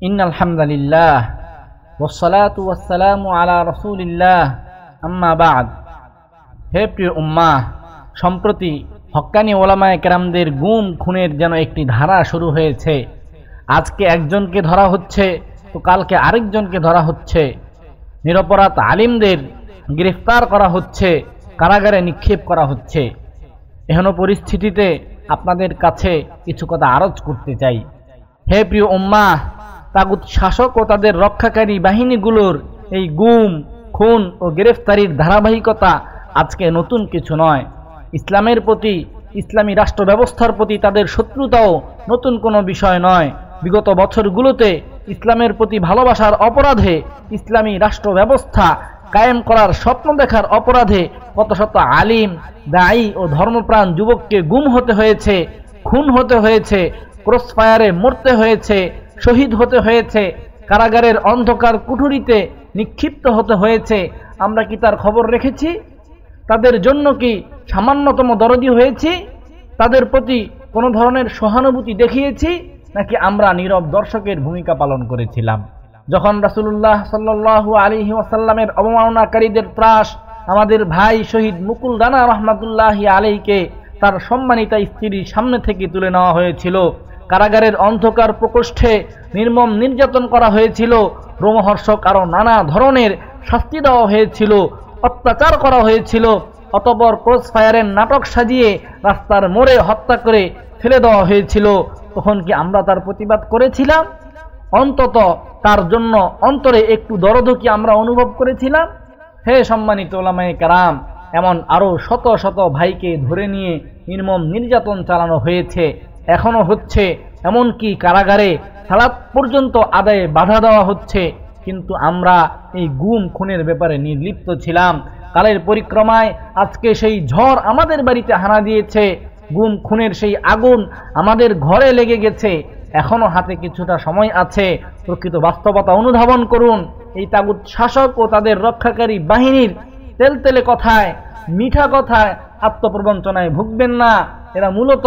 In আলহামদুলিল্লাহ ওসালাতু ওয়াসালামু আলা রসুলিল্লাহ। আম্মা বাদ। হে প্রিয় উম্মা সম্প্রতি হক্কানি ওলামায় কেরামদের গুম খুনের যেন একটি ধারা শুরু হয়েছে। আজকে একজনকে ধরা হচ্ছে, তো কালকে আরেকজনকে ধরা হচ্ছে। নিরপরাধ আলিমদের গ্রেফতার করা হচ্ছে, কারাগারে নিক্ষেপ করা হচ্ছে। এহেন পরিস্থিতিতে আপনাদের কাছে কিছু কথা আরজ করতে চাই। হে প্রিয় উম্মা তাগুত শাসক ও তাদের রক্ষাকারী বাহিনীগুলোর এই গুম, খুন ও গ্রেফতারির ধারাবাহিকতা আজকে নতুন কিছু নয়। ইসলামের প্রতি, ইসলামী রাষ্ট্র ব্যবস্থার প্রতি তাদের শত্রুতাও নতুন কোনো বিষয় নয়। বিগত বছরগুলোতে ইসলামের প্রতি ভালোবাসার অপরাধে ইসলামী রাষ্ট্র ব্যবস্থা কায়েম করার স্বপ্ন দেখার অপরাধে কত শত আলিম, দায়ী ও ধর্মপ্রাণ যুবককে গুম হতে হয়েছে, খুন হতে হয়েছে, ক্রসফায়ারে মরতে হয়েছে শহীদ হতে হয়েছে। কারাগারের অন্ধকার কুঠুরিতে নিক্ষিপ্ত হতে হয়েছে। আমরা কি তার খবর রেখেছি? তাদের জন্য কি সামান্যতম দরদি হয়েছি? তাদের প্রতি কোনো ধরনের সহানুভূতি দেখিয়েছি? নাকি আমরা নীরব দর্শকের ভূমিকা পালন করেছিলাম? যখন রাসুল্লাহ সাল্লাহ আলী ওয়াসাল্লামের অবমাননাকারীদের ত্রাস আমাদের ভাই শহীদ মুকুল রানা রহমাতুল্লাহ আলীকে তার সম্মানিতা স্ত্রীর সামনে থেকে তুলে নেওয়া হয়েছিল কারাগারের অন্ধকার প্রকোষ্ঠে নির্মম নির্যাতন করা হয়েছিল। রোমহর্ষক আরও নানা ধরনের শাস্তি দেওয়া হয়েছিল, অত্যাচার করা হয়েছিল। অতপর ক্রস ফায়ারের নাটক সাজিয়ে রাস্তার মোড়ে হত্যা করে ফেলে দেওয়া হয়েছিল। তখন কি আমরা তার প্রতিবাদ করেছিলাম? অন্তত তার জন্য অন্তরে একটু দরদ কি আমরা অনুভব করেছিলাম? হে সম্মানিত ওলামাই কারাম, এমন আরও শত শত ভাইকে ধরে নিয়ে নির্মম নির্যাতন চালানো হয়েছে। এখনও হচ্ছে, এমনকি কারাগারে সালাত পর্যন্ত আদায়ে বাধা দেওয়া হচ্ছে। কিন্তু আমরা এই গুম খুনের ব্যাপারে নির্লিপ্ত ছিলাম। কালের পরিক্রমায় আজকে সেই ঝড় আমাদের বাড়িতে হানা দিয়েছে। গুম খুনের সেই আগুন আমাদের ঘরে লেগে গেছে। এখনও হাতে কিছুটা সময় আছে। প্রকৃত বাস্তবতা অনুধাবন করুন। এই তাগুত শাসক ও তাদের রক্ষাকারী বাহিনীর তেলতেলে কথায়, মিঠা কথায় আত্মপ্রবঞ্চনায় ভুগবেন না। এরা মূলত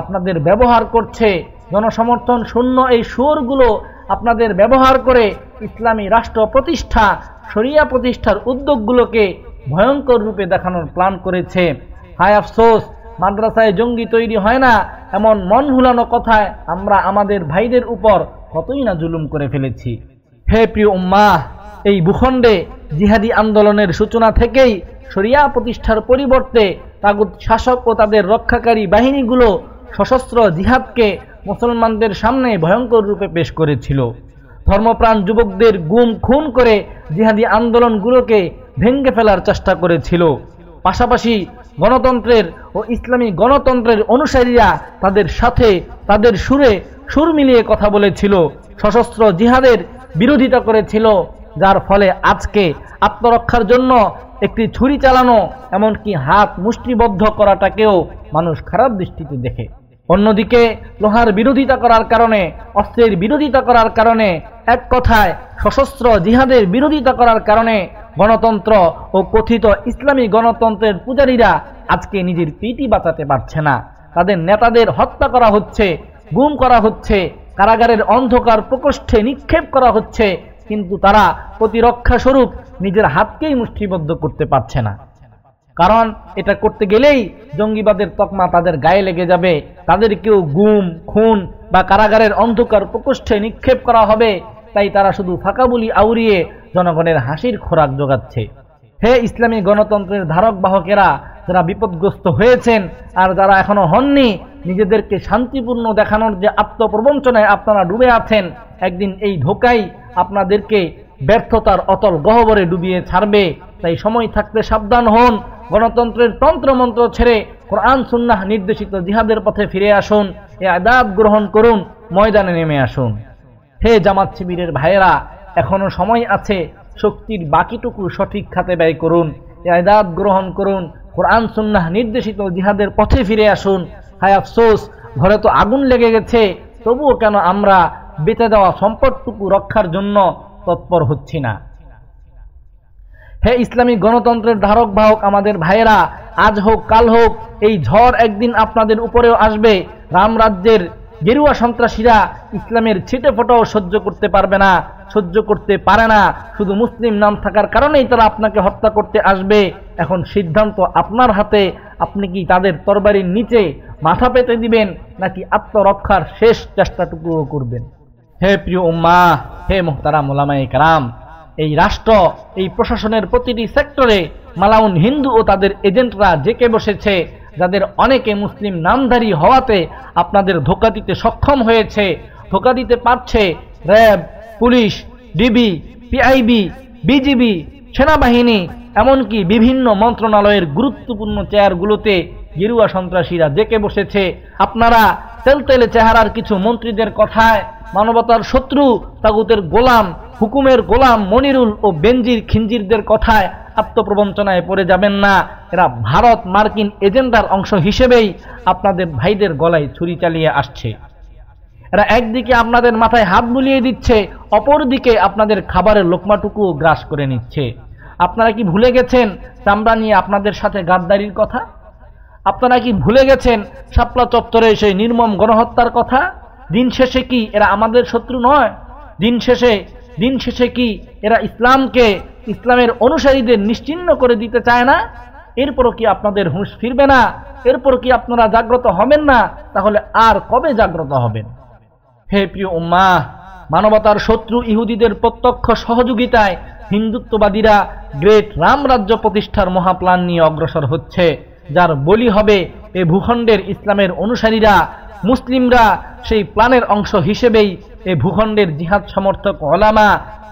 আপনাদের ব্যবহার করছে। জনসমর্থন শূন্য এই সুরগুলো আপনাদের ব্যবহার করে ইসলামী রাষ্ট্র প্রতিষ্ঠা, শরিয়া প্রতিষ্ঠার উদ্যোগগুলোকে ভয়ঙ্কর রূপে দেখানোর প্ল্যান করেছে। হায় আফসোস, মাদ্রাসায় জঙ্গি তৈরি হয় না, এমন মন ভুলানো কথায় আমরা আমাদের ভাইদের উপর কতই না জুলুম করে ফেলেছি। হে প্রিয় উম্মা এই ভূখণ্ডে জিহাদি আন্দোলনের সূচনা থেকেই শরিয়া প্রতিষ্ঠার পরিবর্তে তাগুদ শাসক ও তাদের রক্ষাকারী বাহিনীগুলো সশস্ত্র জিহাদকে মুসলমানদের সামনে ভয়ঙ্কর রূপে পেশ করেছিল। ধর্মপ্রাণ যুবকদের গুম খুন করে জিহাদি আন্দোলনগুলোকে ভেঙ্গে ফেলার চেষ্টা করেছিল। পাশাপাশি গণতন্ত্রের ও ইসলামী গণতন্ত্রের অনুসারীরা তাদের সাথে তাদের সুরে সুর মিলিয়ে কথা বলেছিল। সশস্ত্র জিহাদের বিরোধিতা করেছিল যার ফলে আজকে আত্মরক্ষার জন্য একটি ছুরি চালানো, এমনকি হাত মুষ্টিবদ্ধ করাটাকেও মানুষ খারাপ দৃষ্টিতে দেখে। অন্যদিকে, লোহার বিরোধিতা করার কারণে, অস্ত্রের বিরোধিতা করার কারণে, এক কথায় সশস্ত্র জিহাদের বিরোধিতা করার কারণে গণতন্ত্র ও কথিত ইসলামী গণতন্ত্রের পূজারীরা আজকে নিজের পিটি বাঁচাতে পারছে না। তাদের নেতাদের হত্যা করা হচ্ছে, গুম করা হচ্ছে, কারাগারের অন্ধকার প্রকোষ্ঠে নিক্ষেপ করা হচ্ছে কিন্তু তারা প্রতিরক্ষা স্বরূপ নিজের হাতকেই মুষ্টিবদ্ধ করতে পারছে না। কারণ এটা করতে গেলেই জঙ্গিবাদের তকমা তাদের গায়ে লেগে যাবে। তাদেরকেও গুম, খুন বা কারাগারের অন্ধকার প্রকোষ্ঠে নিক্ষেপ করা হবে। তাই তারা শুধু ফাঁকা বলি আউরিয়ে জনগণের হাসির খোরাক যোগাচ্ছে হে ইসলামী গণতন্ত্রের ধারক বাহকেরা যারা বিপদগ্রস্ত হয়েছেন আর যারা এখনও হননি, নিজেদেরকে শান্তিপূর্ণ দেখানোর যে আত্মপ্রবঞ্চনায় আপনারা ডুবে আছেন, একদিন এই ধোকাই আপনাদেরকে ব্যর্থতার অতল গহবরে ডুবিয়ে ছাড়বে। তাই সময় থাকতে সাবধান হন, গণতন্ত্রের তন্ত্রমন্ত্র ছেড়ে কোরআন, সুন্নাহ, নির্দেশিত জিহাদের পথে ফিরে আসুন, এ আদাব গ্রহণ করুন, ময়দানে নেমে আসুন। হে জামাত শিবিরের ভাইয়েরা, এখনও সময় আছে, শক্তির বাকিটুকু সঠিক খাতে ব্যয় করুন, এ আদাব গ্রহণ করুন কোরআন, সুন্নাহ নির্দেশিত, জিহাদের পথে ফিরে আসুন। হায় আফসোস, ঘরে তো আগুন লেগে গেছে। তবুও কেন আমরা বেঁচে দেওয়া সম্পদটুকু রক্ষার জন্য তৎপর হচ্ছি না? হে ইসলামী গণতন্ত্রের ধারক, বাহক, আমাদের ভাইয়েরা, আজ হোক, কাল হোক, এই ঝড় একদিন আপনাদের উপরেও আসবে। রাম রাজ্যের গেরুয়া সন্ত্রাসীরা ইসলামের ছিটে ফোটাও সহ্য করতে পারবে না, সহ্য করতে পারে না। শুধু মুসলিম নাম থাকার কারণেই তারা আপনাকে হত্যা করতে আসবে। এখন সিদ্ধান্ত আপনার হাতে। আপনি কি তাদের তরবারির নিচে মাথা পেতে দিবেন, নাকি আত্মরক্ষার শেষ চেষ্টাটুকুও করবেন? হে প্রিয় উম্মা হে মোহতারা মোলামাই কারাম, এই রাষ্ট্র, এই প্রশাসনের প্রতিটি সেক্টরে মালাউন হিন্দু ও তাদের এজেন্টরা জেকে বসেছে। যাদের অনেকে মুসলিম নামধারী হওয়াতে আপনাদের ধোকা দিতে সক্ষম হয়েছে, ধোকা দিতে পারছে RAB, police, DB, PIB, BGB, সেনাবাহিনী, এমনকি বিভিন্ন মন্ত্রণালয়ের গুরুত্বপূর্ণ চেয়ারগুলোতে গেরুয়া সন্ত্রাসীরা জেকে বসেছে। আপনারা তেলতেলে চেহারার কিছু মন্ত্রীদের কথায়, মানবতার শত্রু, তাগুতের গোলাম, হুকুমের গোলাম, মনিরুল ও বেঞ্জির খিঞ্জিরদের কথায় আত্মপ্রবঞ্চনায় পড়ে যাবেন না। এরা ভারত মার্কিন এজেন্ডার অংশ হিসেবেই আপনাদের ভাইদের গলায় ছুরি চালিয়ে আসছে। এরা একদিকে আপনাদের মাথায় হাত বুলিয়ে দিচ্ছে, অপরদিকে আপনাদের খাবারের লোকমাটুকুও গ্রাস করে নিচ্ছে। আপনারা কি ভুলে গেছেন চামড়া নিয়ে আপনাদের সাথে গাদ্দারির কথা? আপনারা কি ভুলে গেছেন শাপলা চত্বরে সেই নির্মম গণহত্যার কথা? দিন শেষে কি এরা আমাদের শত্রু নয়? দিন শেষে দিন শেষে কি এরা ইসলামকে, ইসলামের অনুসারীদের নিশ্চিন্ন করে দিতে চায় না? এরপরও কি আপনাদের হুঁশ ফিরবে না? এরপর কি আপনারা জাগ্রত হবেন না? তাহলে আর কবে জাগ্রত হবেন? হে প্রিয় উম্মা মানবতার শত্রু ইহুদিদের প্রত্যক্ষ সহযোগিতায় হিন্দুত্ববাদীরা গ্রেট রাম রাজ্য প্রতিষ্ঠার মহাপ্লান নিয়ে অগ্রসর হচ্ছে, যার বলি হবে এ ভূখণ্ডের ইসলামের অনুসারীরা, মুসলিমরা সেই প্ল্যানের অংশ হিসেবেই এ ভূখণ্ডের জিহাদ সমর্থক, ওলামা,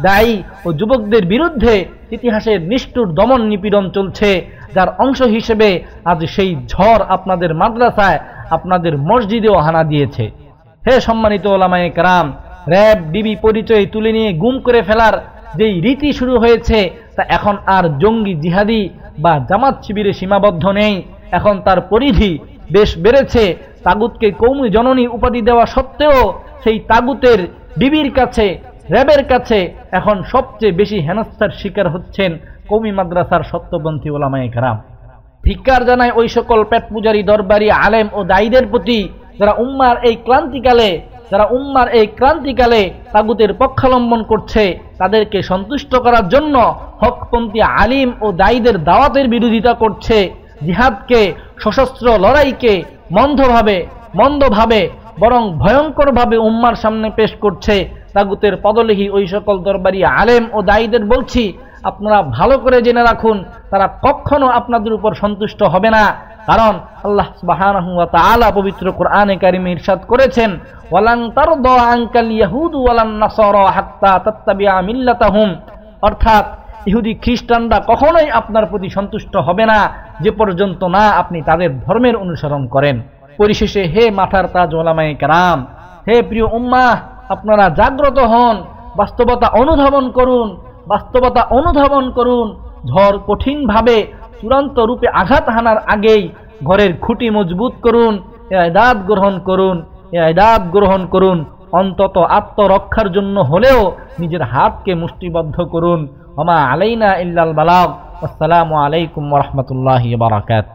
দায়ী ও যুবকদের বিরুদ্ধে ইতিহাসের নিষ্ঠুর দমন নিপীড়ন চলছে, যার অংশ হিসেবে আজ সেই ঝড় আপনাদের মাদ্রাসায়, আপনাদের মসজিদেও হানা দিয়েছে। হে সম্মানিত ওলামায়ে কারাম র্যাব ডিবি পরিচয় তুলে নিয়ে গুম করে ফেলার যেই রীতি শুরু হয়েছে, তা এখন আর জঙ্গি জিহাদি বা জামাত শিবিরে সীমাবদ্ধ নেই। এখন তার পরিধি বেশ বেড়েছে। তাগুতকে কৌমি জননী উপাধি দেওয়া সত্ত্বেও সেই তাগুতের ডিবির কাছে, র্যাবের কাছে এখন সবচেয়ে বেশি হেনস্থার শিকার হচ্ছেন কৌমি মাদ্রাসার সত্যপন্থী ওলামায়ে কারাম। ধিক্কার জানায় ওই সকল পেট পূজারী দরবারি, আলেম ও দায়ীদের প্রতি যারা উম্মার এই ক্লান্তিকালে, যারা উম্মার এই ক্রান্তিকালে তাগুতের পক্ষালম্বন করছে, তাদেরকে সন্তুষ্ট করার জন্য হকপন্থী আলিম ও দায়ীদের দাওয়াতের বিরোধিতা করছে। জিহাদকে, সশস্ত্র লড়াইকে মন্দভাবে মন্দভাবে বরং ভয়ঙ্করভাবে উম্মার সামনে পেশ করছে তাগুতের পদলেহী ওই সকল দরবারি আলেম ও দায়ীদের বলছি, আপনারা ভালো করে জেনে রাখুন, তারা কখনো আপনাদের উপর সন্তুষ্ট হবে না। কারণ আল্লাহ সুবহানাহু ওয়া তাআলা পবিত্র কোরআনে কারিমে ইরশাদ করেছেন, ওয়ালান তারদা আনকাল ইয়াহুদু ওয়ালান নাসারা হাত্তা তাত্তাবিআ মিল্লাতাহুম। অর্থাৎ ইহুদি খ্রিস্টানরা কখনোই আপনার প্রতি সন্তুষ্ট হবে না, যে পর্যন্ত না আপনি তাদের ধর্মের অনুসরণ করেন। পরিশেষে হে মাথার তাজ ওলামায়ে কেরাম, হে প্রিয় উম্মাহ, আপনারা জাগ্রত হন, বাস্তবতা অনুধাবন করুন, বাস্তবতা অনুধাবন করুন, ঝড় কঠিনভাবে চূড়ান্ত রূপে আঘাত হানার আগেই ঘরের খুঁটি মজবুত করুন এদাত গ্রহণ করুন এদাত গ্রহণ করুন, অন্তত আত্মরক্ষার জন্য হলেও নিজের হাতকে মুষ্টিবদ্ধ করুন। ওমা আলাইনা ইল্লাল বালাগ। আসসালামু আলাইকুম রহমতুল্লাহ বারাকাত